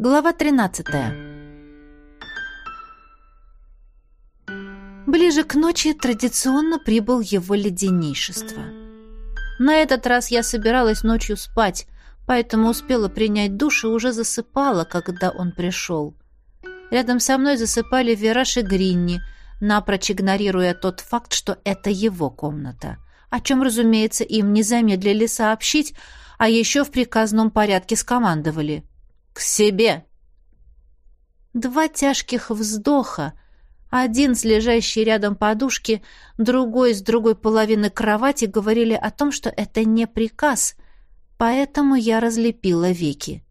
Глава 13. Ближе к ночи традиционно прибыл его леденейшество. На этот раз я собиралась ночью спать, поэтому успела принять душ и уже засыпала, когда он пришел. Рядом со мной засыпали Вераш и Гринни, напрочь игнорируя тот факт, что это его комната, о чем, разумеется, им не замедлили сообщить, а еще в приказном порядке скомандовали. «К себе!» Два тяжких вздоха, один с лежащей рядом подушки, другой с другой половины кровати говорили о том, что это не приказ, поэтому я разлепила веки.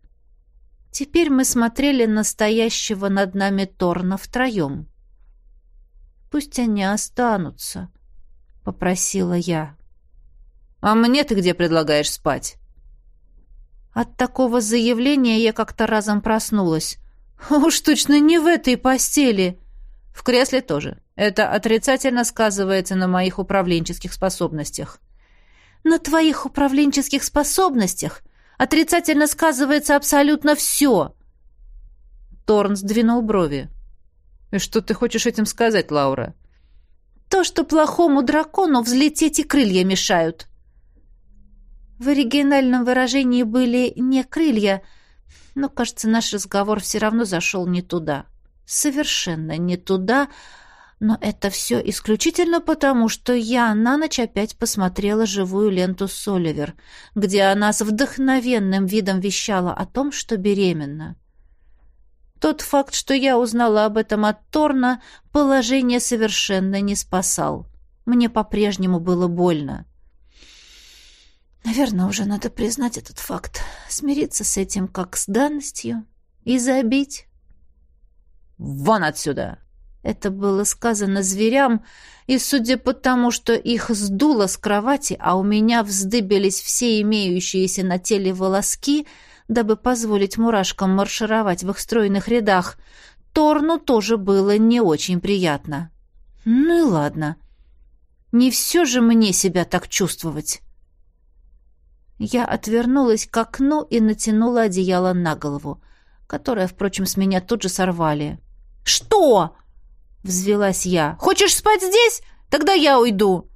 Теперь мы смотрели на стоящего над нами Торна втроем. «Пусть они останутся», — попросила я. «А мне ты где предлагаешь спать?» От такого заявления я как-то разом проснулась. Уж точно не в этой постели. В кресле тоже. Это отрицательно сказывается на моих управленческих способностях. На твоих управленческих способностях отрицательно сказывается абсолютно все. Торн сдвинул брови. И что ты хочешь этим сказать, Лаура? То, что плохому дракону взлететь и крылья мешают. В оригинальном выражении были не крылья, но, кажется, наш разговор все равно зашел не туда. Совершенно не туда, но это все исключительно потому, что я на ночь опять посмотрела живую ленту Соливер, где она с вдохновенным видом вещала о том, что беременна. Тот факт, что я узнала об этом от Торна, положение совершенно не спасал. Мне по-прежнему было больно. Наверное, уже надо признать этот факт, смириться с этим как с данностью и забить. «Вон отсюда!» Это было сказано зверям, и, судя по тому, что их сдуло с кровати, а у меня вздыбились все имеющиеся на теле волоски, дабы позволить мурашкам маршировать в их стройных рядах, Торну тоже было не очень приятно. Ну и ладно. Не все же мне себя так чувствовать. Я отвернулась к окну и натянула одеяло на голову, которое, впрочем, с меня тут же сорвали. «Что?» — взвелась я. «Хочешь спать здесь? Тогда я уйду!»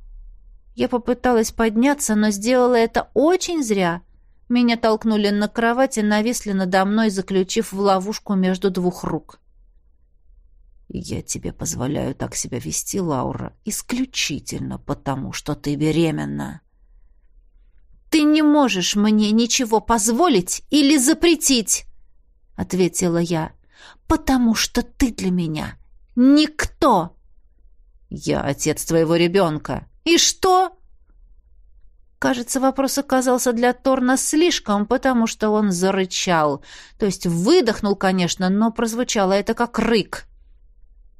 Я попыталась подняться, но сделала это очень зря. Меня толкнули на кровать и нависли надо мной, заключив в ловушку между двух рук. «Я тебе позволяю так себя вести, Лаура, исключительно потому, что ты беременна», «Ты не можешь мне ничего позволить или запретить!» — ответила я. «Потому что ты для меня никто!» «Я отец твоего ребенка». «И что?» Кажется, вопрос оказался для Торна слишком, потому что он зарычал. То есть выдохнул, конечно, но прозвучало это как рык.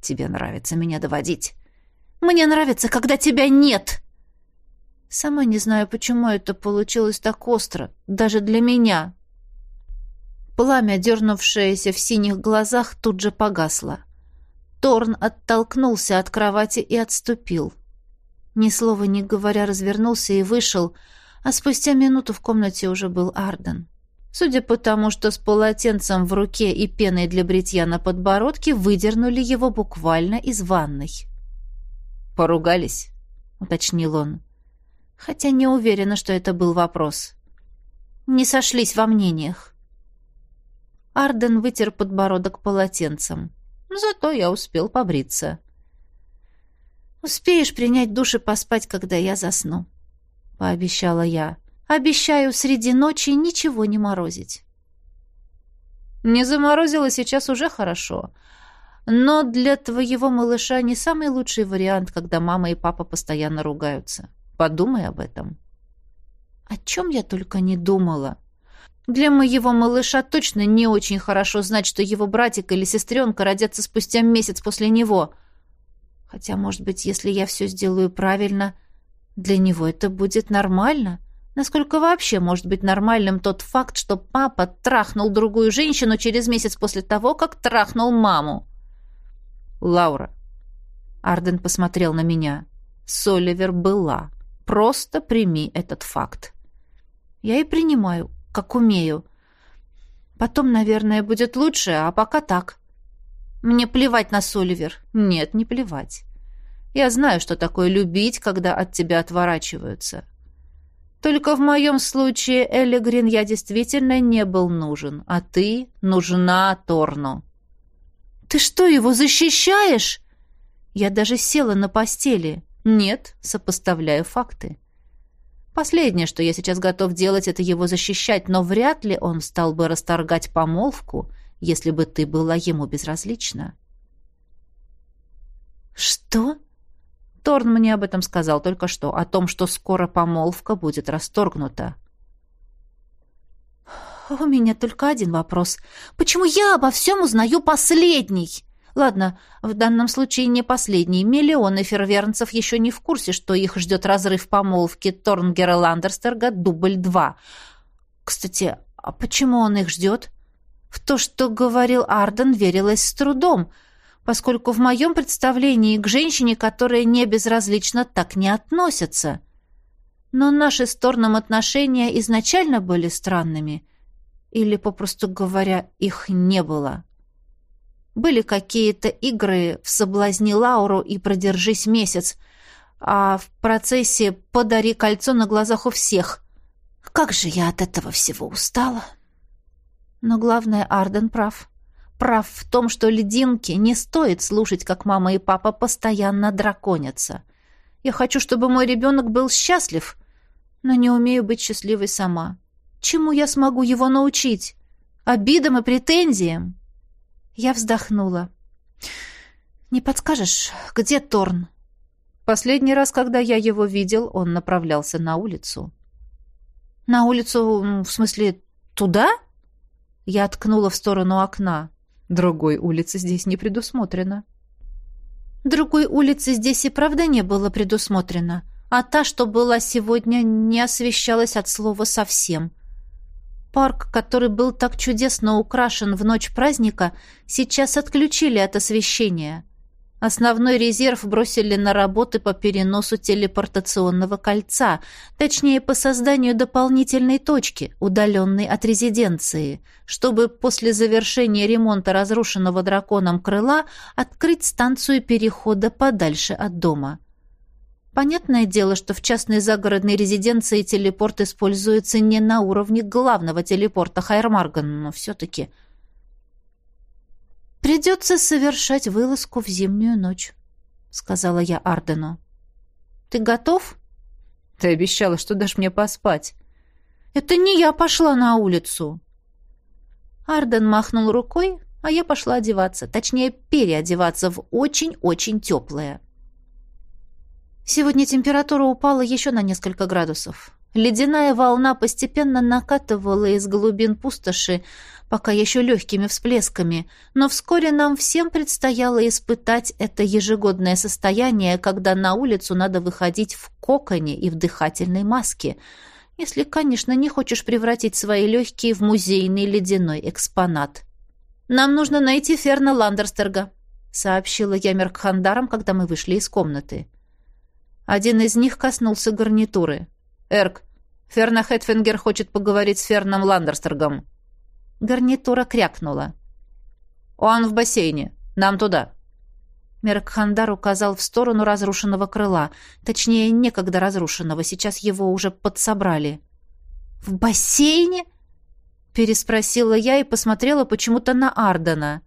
«Тебе нравится меня доводить?» «Мне нравится, когда тебя нет!» Сама не знаю, почему это получилось так остро, даже для меня. Пламя, дернувшееся в синих глазах, тут же погасло. Торн оттолкнулся от кровати и отступил. Ни слова не говоря, развернулся и вышел, а спустя минуту в комнате уже был Арден. Судя по тому, что с полотенцем в руке и пеной для бритья на подбородке выдернули его буквально из ванной. «Поругались?» — уточнил он хотя не уверена, что это был вопрос. Не сошлись во мнениях. Арден вытер подбородок полотенцем. Зато я успел побриться. «Успеешь принять душ и поспать, когда я засну», — пообещала я. «Обещаю среди ночи ничего не морозить». «Не заморозило сейчас уже хорошо», но для твоего малыша не самый лучший вариант, когда мама и папа постоянно ругаются. Подумай об этом. О чем я только не думала. Для моего малыша точно не очень хорошо знать, что его братик или сестренка родятся спустя месяц после него. Хотя, может быть, если я все сделаю правильно, для него это будет нормально. Насколько вообще может быть нормальным тот факт, что папа трахнул другую женщину через месяц после того, как трахнул маму? Лаура. Арден посмотрел на меня. Соливер была. Просто прими этот факт. Я и принимаю, как умею. Потом, наверное, будет лучше, а пока так. Мне плевать на Соливер. Нет, не плевать. Я знаю, что такое любить, когда от тебя отворачиваются. Только в моем случае, Элли я действительно не был нужен, а ты нужна Торну. Ты что, его защищаешь? Я даже села на постели. Нет, сопоставляю факты. Последнее, что я сейчас готов делать, это его защищать, но вряд ли он стал бы расторгать помолвку, если бы ты была ему безразлична. Что? Торн мне об этом сказал только что, о том, что скоро помолвка будет расторгнута. У меня только один вопрос. Почему я обо всем узнаю последний? Ладно, в данном случае не последний. Миллионы фервернцев еще не в курсе, что их ждет разрыв помолвки Торнгера Ландерстерга дубль два. Кстати, а почему он их ждет? В то, что говорил Арден, верилось с трудом, поскольку в моем представлении к женщине, которая не безразлична, так не относятся. Но наши с Торном отношения изначально были странными. Или, попросту говоря, их не было. Были какие-то игры в «Соблазни Лауру» и «Продержись месяц», а в процессе «Подари кольцо» на глазах у всех. Как же я от этого всего устала. Но главное, Арден прав. Прав в том, что лединки не стоит слушать, как мама и папа постоянно драконятся. Я хочу, чтобы мой ребенок был счастлив, но не умею быть счастливой сама. Чему я смогу его научить? Обидам и претензиям? Я вздохнула. «Не подскажешь, где Торн?» Последний раз, когда я его видел, он направлялся на улицу. «На улицу, в смысле, туда?» Я ткнула в сторону окна. Другой улицы здесь не предусмотрено. Другой улицы здесь и правда не было предусмотрено, а та, что была сегодня, не освещалась от слова совсем. Парк, который был так чудесно украшен в ночь праздника, сейчас отключили от освещения. Основной резерв бросили на работы по переносу телепортационного кольца, точнее, по созданию дополнительной точки, удаленной от резиденции, чтобы после завершения ремонта разрушенного драконом крыла открыть станцию перехода подальше от дома. Понятное дело, что в частной загородной резиденции телепорт используется не на уровне главного телепорта Хайрмарган, но все-таки... «Придется совершать вылазку в зимнюю ночь», — сказала я Ардену. «Ты готов?» «Ты обещала, что дашь мне поспать». «Это не я пошла на улицу». Арден махнул рукой, а я пошла одеваться, точнее, переодеваться в очень-очень теплое. Сегодня температура упала еще на несколько градусов. Ледяная волна постепенно накатывала из глубин пустоши, пока еще легкими всплесками, но вскоре нам всем предстояло испытать это ежегодное состояние, когда на улицу надо выходить в коконе и в дыхательной маске, если, конечно, не хочешь превратить свои легкие в музейный ледяной экспонат. «Нам нужно найти Ферна Ландерстерга», — сообщила я Меркхандарам, когда мы вышли из комнаты. Один из них коснулся гарнитуры. «Эрк, Ферна Хэтфингер хочет поговорить с Ферном Ландерстергом». Гарнитура крякнула. «Он в бассейне. Нам туда». Меркхандар указал в сторону разрушенного крыла. Точнее, некогда разрушенного. Сейчас его уже подсобрали. «В бассейне?» Переспросила я и посмотрела почему-то на Ардена.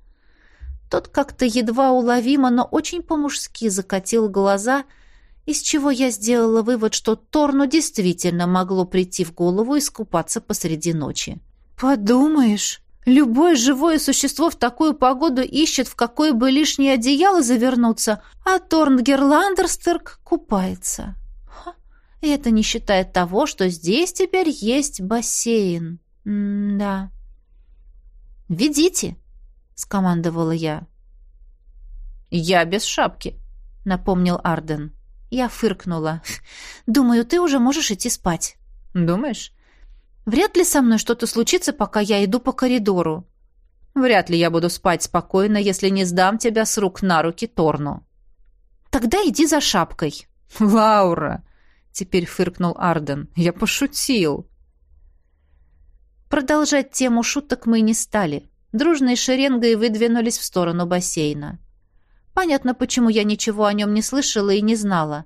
Тот как-то едва уловимо, но очень по-мужски закатил глаза — из чего я сделала вывод, что Торну действительно могло прийти в голову искупаться посреди ночи. «Подумаешь, любое живое существо в такую погоду ищет, в какое бы лишнее одеяло завернуться, а Торн Герландерстерк купается. Ха, это не считая того, что здесь теперь есть бассейн. М-да». «Ведите», — скомандовала я. «Я без шапки», — напомнил Арден. Я фыркнула. «Думаю, ты уже можешь идти спать». «Думаешь?» «Вряд ли со мной что-то случится, пока я иду по коридору». «Вряд ли я буду спать спокойно, если не сдам тебя с рук на руки Торну». «Тогда иди за шапкой». «Лаура!» — теперь фыркнул Арден. «Я пошутил». Продолжать тему шуток мы не стали. Дружной шеренгой выдвинулись в сторону бассейна. Понятно, почему я ничего о нем не слышала и не знала.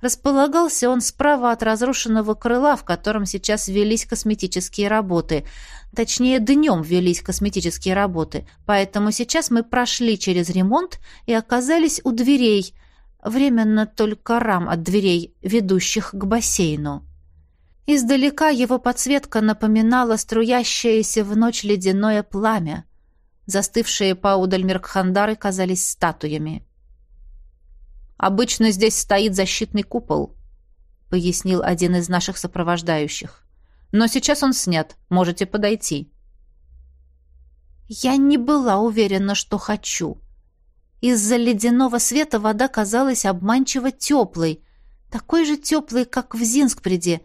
Располагался он справа от разрушенного крыла, в котором сейчас велись косметические работы. Точнее, днем велись косметические работы. Поэтому сейчас мы прошли через ремонт и оказались у дверей, временно только рам от дверей, ведущих к бассейну. Издалека его подсветка напоминала струящееся в ночь ледяное пламя. Застывшие поудаль Меркхандары казались статуями. «Обычно здесь стоит защитный купол», — пояснил один из наших сопровождающих. «Но сейчас он снят. Можете подойти». Я не была уверена, что хочу. Из-за ледяного света вода казалась обманчиво теплой, такой же теплой, как в Зинскпреде,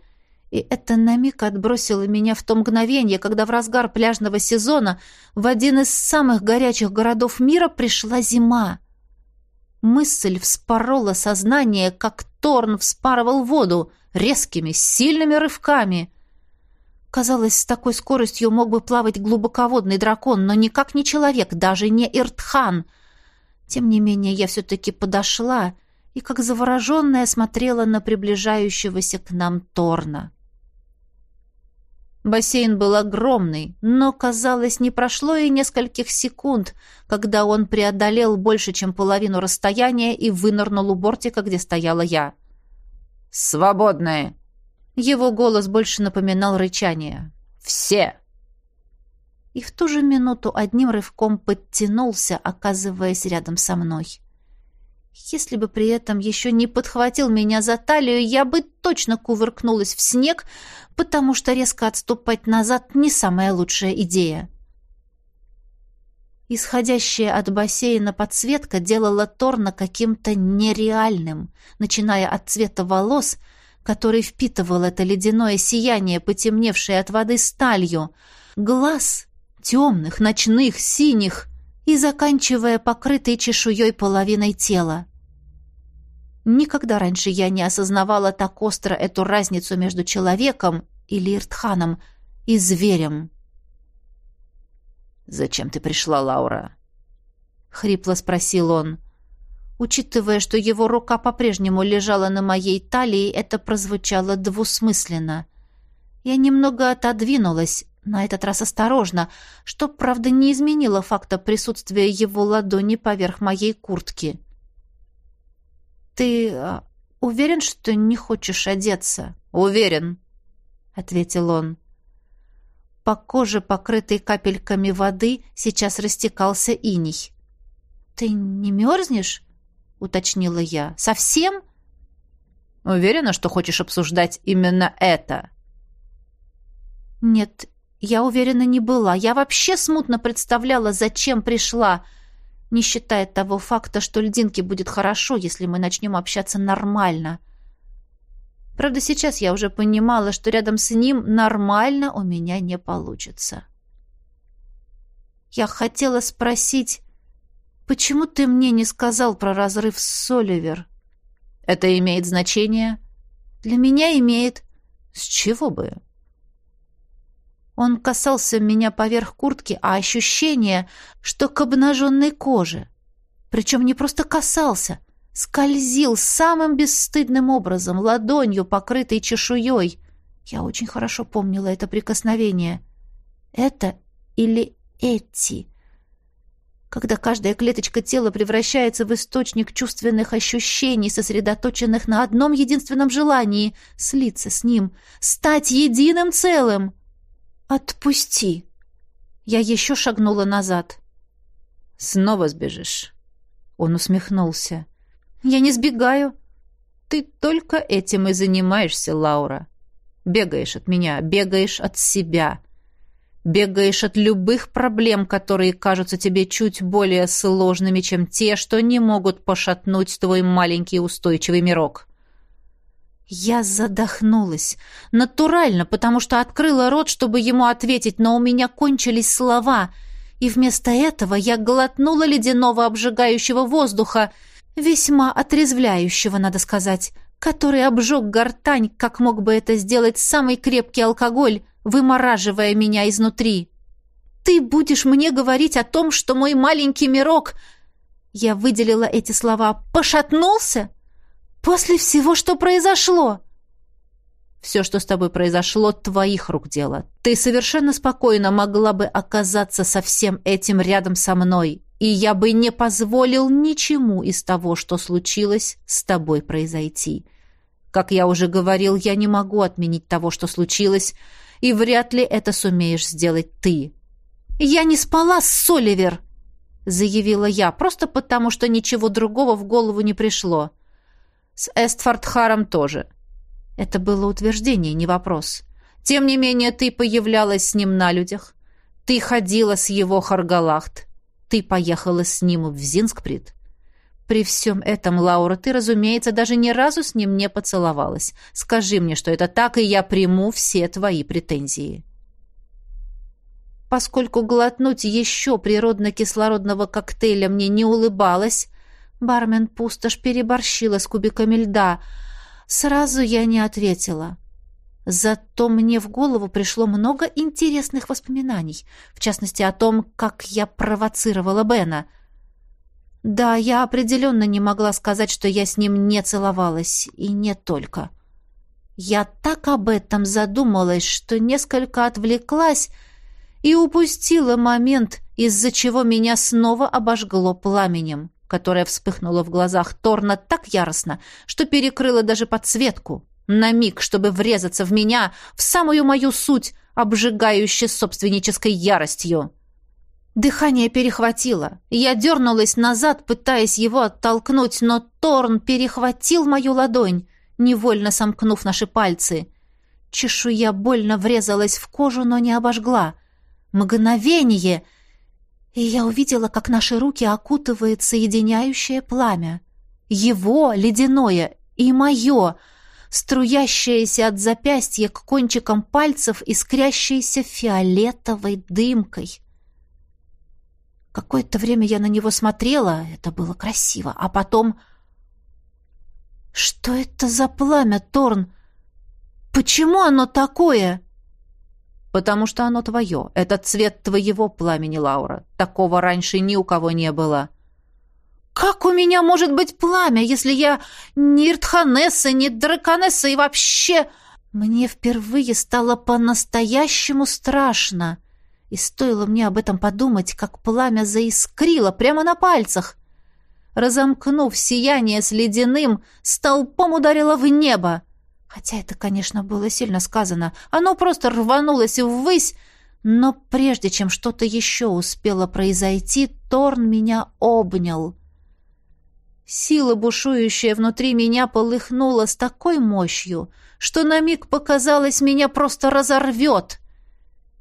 и это на миг отбросило меня в то мгновение, когда в разгар пляжного сезона в один из самых горячих городов мира пришла зима. Мысль вспорола сознание, как Торн вспарывал воду, резкими, сильными рывками. Казалось, с такой скоростью мог бы плавать глубоководный дракон, но никак не человек, даже не Иртхан. Тем не менее, я все-таки подошла и, как завороженная, смотрела на приближающегося к нам Торна. Бассейн был огромный, но, казалось, не прошло и нескольких секунд, когда он преодолел больше, чем половину расстояния и вынырнул у бортика, где стояла я. «Свободные!» Его голос больше напоминал рычание. «Все!» И в ту же минуту одним рывком подтянулся, оказываясь рядом со мной. Если бы при этом еще не подхватил меня за талию, я бы точно кувыркнулась в снег, потому что резко отступать назад не самая лучшая идея. Исходящая от бассейна подсветка делала Торна каким-то нереальным, начиная от цвета волос, который впитывал это ледяное сияние, потемневшее от воды сталью, глаз темных, ночных, синих — и заканчивая покрытой чешуей половиной тела. Никогда раньше я не осознавала так остро эту разницу между человеком или Иртханом и зверем. «Зачем ты пришла, Лаура?» — хрипло спросил он. Учитывая, что его рука по-прежнему лежала на моей талии, это прозвучало двусмысленно. Я немного отодвинулась, на этот раз осторожно, что, правда, не изменило факта присутствия его ладони поверх моей куртки. «Ты а, уверен, что не хочешь одеться?» «Уверен», — ответил он. По коже, покрытой капельками воды, сейчас растекался иней. «Ты не мерзнешь?» — уточнила я. «Совсем?» «Уверена, что хочешь обсуждать именно это?» «Нет, я уверена не была. Я вообще смутно представляла, зачем пришла, не считая того факта, что льдинке будет хорошо, если мы начнем общаться нормально. Правда, сейчас я уже понимала, что рядом с ним нормально у меня не получится. Я хотела спросить, почему ты мне не сказал про разрыв с Соливер? Это имеет значение? Для меня имеет. С чего бы? Он касался меня поверх куртки, а ощущение, что к обнаженной коже. Причем не просто касался, скользил самым бесстыдным образом, ладонью, покрытой чешуей. Я очень хорошо помнила это прикосновение. Это или эти? Когда каждая клеточка тела превращается в источник чувственных ощущений, сосредоточенных на одном единственном желании — слиться с ним, стать единым целым — «Отпусти!» Я еще шагнула назад. «Снова сбежишь?» Он усмехнулся. «Я не сбегаю». «Ты только этим и занимаешься, Лаура. Бегаешь от меня, бегаешь от себя. Бегаешь от любых проблем, которые кажутся тебе чуть более сложными, чем те, что не могут пошатнуть твой маленький устойчивый мирок». Я задохнулась. Натурально, потому что открыла рот, чтобы ему ответить, но у меня кончились слова. И вместо этого я глотнула ледяного обжигающего воздуха, весьма отрезвляющего, надо сказать, который обжег гортань, как мог бы это сделать самый крепкий алкоголь, вымораживая меня изнутри. «Ты будешь мне говорить о том, что мой маленький мирок...» Я выделила эти слова. «Пошатнулся? После всего, что произошло?» Все, что с тобой произошло, твоих рук дело. Ты совершенно спокойно могла бы оказаться со всем этим рядом со мной, и я бы не позволил ничему из того, что случилось, с тобой произойти. Как я уже говорил, я не могу отменить того, что случилось, и вряд ли это сумеешь сделать ты. Я не спала с Соливер, заявила я, просто потому что ничего другого в голову не пришло. С Эстфордхаром тоже. Это было утверждение, не вопрос. Тем не менее, ты появлялась с ним на людях. Ты ходила с его Харгалахт. Ты поехала с ним в Зинскприт. При всем этом, Лаура, ты, разумеется, даже ни разу с ним не поцеловалась. Скажи мне, что это так, и я приму все твои претензии. Поскольку глотнуть еще природно-кислородного коктейля мне не улыбалось, бармен пустошь переборщила с кубиками льда — Сразу я не ответила. Зато мне в голову пришло много интересных воспоминаний, в частности о том, как я провоцировала Бена. Да, я определенно не могла сказать, что я с ним не целовалась, и не только. Я так об этом задумалась, что несколько отвлеклась и упустила момент, из-за чего меня снова обожгло пламенем которая вспыхнула в глазах Торна так яростно, что перекрыла даже подсветку. На миг, чтобы врезаться в меня, в самую мою суть, обжигающе собственнической яростью. Дыхание перехватило. Я дернулась назад, пытаясь его оттолкнуть, но Торн перехватил мою ладонь, невольно сомкнув наши пальцы. Чешуя больно врезалась в кожу, но не обожгла. Мгновение — и я увидела, как наши руки окутывает соединяющее пламя. Его, ледяное, и мое, струящееся от запястья к кончикам пальцев, искрящееся фиолетовой дымкой. Какое-то время я на него смотрела, это было красиво, а потом... Что это за пламя, Торн? Почему оно такое? Потому что оно твое. Это цвет твоего пламени, Лаура. Такого раньше ни у кого не было». «Как у меня может быть пламя, если я не Иртханесса, не Драконесса и вообще...» Мне впервые стало по-настоящему страшно. И стоило мне об этом подумать, как пламя заискрило прямо на пальцах. Разомкнув сияние с ледяным, столпом ударило в небо. Хотя это, конечно, было сильно сказано. Оно просто рванулось ввысь, но прежде чем что-то еще успело произойти, Торн меня обнял. Сила, бушующая внутри меня, полыхнула с такой мощью, что на миг показалось, меня просто разорвет.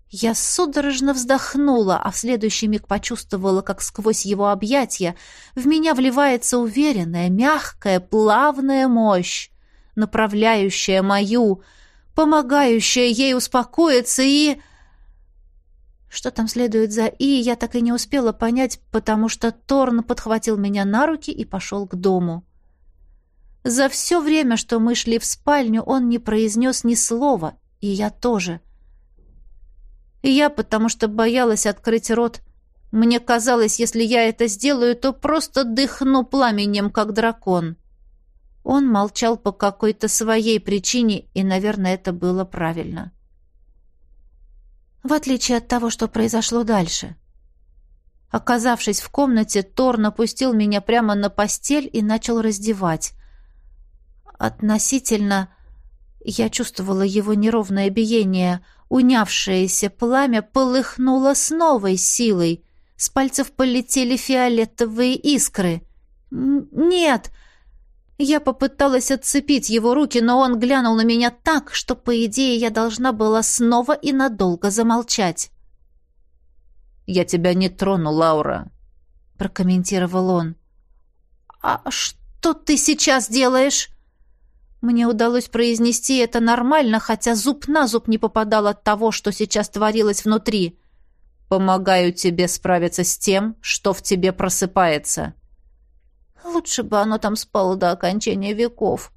Я судорожно вздохнула, а в следующий миг почувствовала, как сквозь его объятия в меня вливается уверенная, мягкая, плавная мощь направляющая мою, помогающая ей успокоиться и... Что там следует за «и», я так и не успела понять, потому что Торн подхватил меня на руки и пошел к дому. За все время, что мы шли в спальню, он не произнес ни слова, и я тоже. И я, потому что боялась открыть рот. Мне казалось, если я это сделаю, то просто дыхну пламенем, как дракон. Он молчал по какой-то своей причине, и, наверное, это было правильно. В отличие от того, что произошло дальше. Оказавшись в комнате, Тор напустил меня прямо на постель и начал раздевать. Относительно... Я чувствовала его неровное биение. Унявшееся пламя полыхнуло с новой силой. С пальцев полетели фиолетовые искры. «Нет!» Я попыталась отцепить его руки, но он глянул на меня так, что, по идее, я должна была снова и надолго замолчать. «Я тебя не трону, Лаура», — прокомментировал он. «А что ты сейчас делаешь?» Мне удалось произнести это нормально, хотя зуб на зуб не попадал от того, что сейчас творилось внутри. «Помогаю тебе справиться с тем, что в тебе просыпается». Лучше бы оно там спало до окончания веков.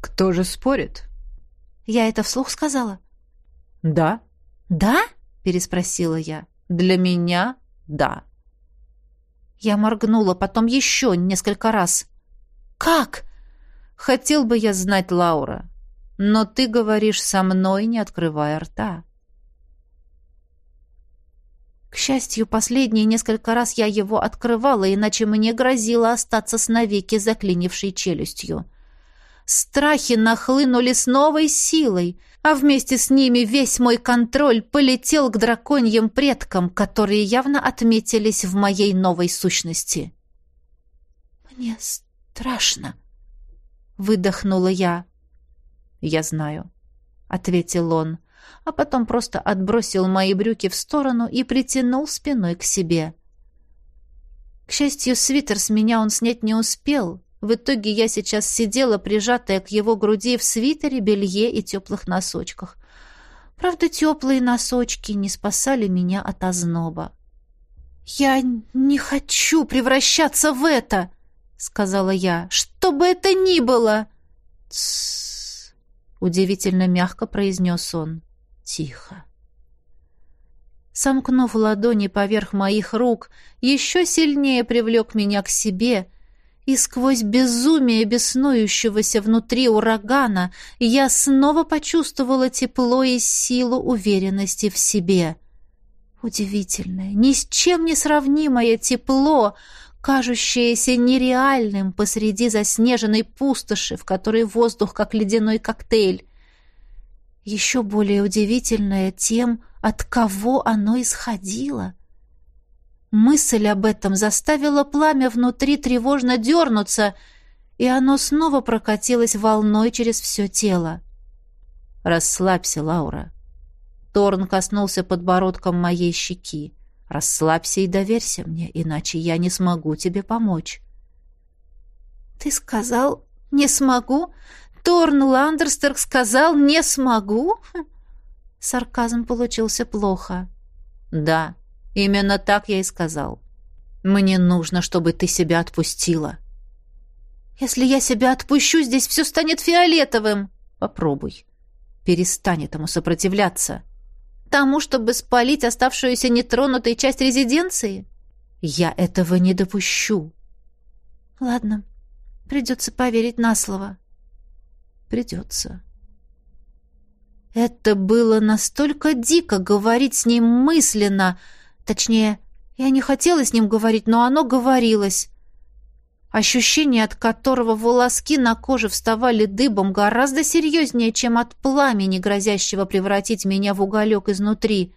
Кто же спорит? Я это вслух сказала? Да. «Да?» — переспросила я. «Для меня — да». Я моргнула, потом еще несколько раз. «Как?» «Хотел бы я знать, Лаура, но ты говоришь со мной, не открывая рта». К счастью, последние несколько раз я его открывала, иначе мне грозило остаться с навеки заклинившей челюстью. Страхи нахлынули с новой силой, а вместе с ними весь мой контроль полетел к драконьим предкам, которые явно отметились в моей новой сущности. «Мне страшно», — выдохнула я. «Я знаю», — ответил он, а потом просто отбросил мои брюки в сторону и притянул спиной к себе. К счастью, свитер с меня он снять не успел, в итоге я сейчас сидела, прижатая к его груди в свитере, белье и теплых носочках. Правда, теплые носочки не спасали меня от озноба. «Я не хочу превращаться в это!» — сказала я. «Что бы это ни было!» «Тссс!» — удивительно мягко произнес он. «Тихо!» Сомкнув ладони поверх моих рук, еще сильнее привлек меня к себе — и сквозь безумие беснующегося внутри урагана я снова почувствовала тепло и силу уверенности в себе. Удивительное, ни с чем не сравнимое тепло, кажущееся нереальным посреди заснеженной пустоши, в которой воздух как ледяной коктейль. Еще более удивительное тем, от кого оно исходило — Мысль об этом заставила пламя внутри тревожно дернуться, и оно снова прокатилось волной через все тело. «Расслабься, Лаура». Торн коснулся подбородком моей щеки. «Расслабься и доверься мне, иначе я не смогу тебе помочь». «Ты сказал, не смогу? Торн Ландерстерк сказал, не смогу?» Сарказм получился плохо. «Да», Именно так я и сказал. Мне нужно, чтобы ты себя отпустила. Если я себя отпущу, здесь все станет фиолетовым. Попробуй. Перестань этому сопротивляться. Тому, чтобы спалить оставшуюся нетронутой часть резиденции? Я этого не допущу. Ладно, придется поверить на слово. Придется. Это было настолько дико говорить с ним мысленно, Точнее, я не хотела с ним говорить, но оно говорилось. Ощущение, от которого волоски на коже вставали дыбом, гораздо серьезнее, чем от пламени, грозящего превратить меня в уголек изнутри.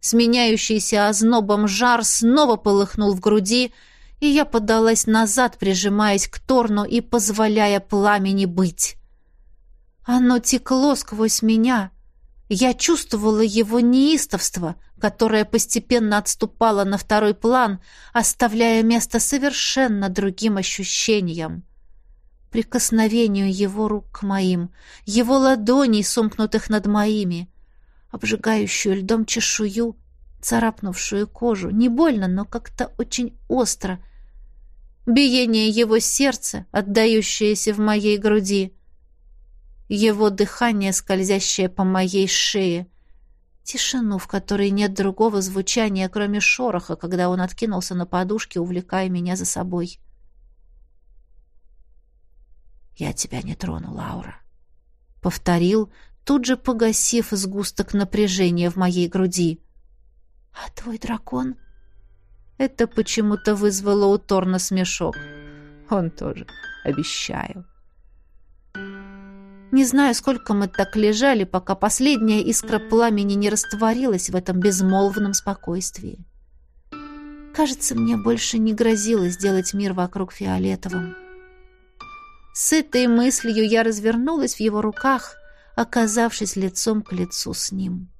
Сменяющийся ознобом жар снова полыхнул в груди, и я подалась назад, прижимаясь к Торну и позволяя пламени быть. Оно текло сквозь меня. Я чувствовала его неистовство — которая постепенно отступала на второй план, оставляя место совершенно другим ощущениям. Прикосновению его рук к моим, его ладоней, сомкнутых над моими, обжигающую льдом чешую, царапнувшую кожу, не больно, но как-то очень остро, биение его сердца, отдающееся в моей груди, его дыхание, скользящее по моей шее — Тишину, в которой нет другого звучания, кроме шороха, когда он откинулся на подушке, увлекая меня за собой. «Я тебя не трону, Лаура», — повторил, тут же погасив сгусток напряжения в моей груди. «А твой дракон?» Это почему-то вызвало у Торна смешок. «Он тоже, обещаю». Не знаю, сколько мы так лежали, пока последняя искра пламени не растворилась в этом безмолвном спокойствии. Кажется, мне больше не грозило сделать мир вокруг фиолетовым. С этой мыслью я развернулась в его руках, оказавшись лицом к лицу с ним. —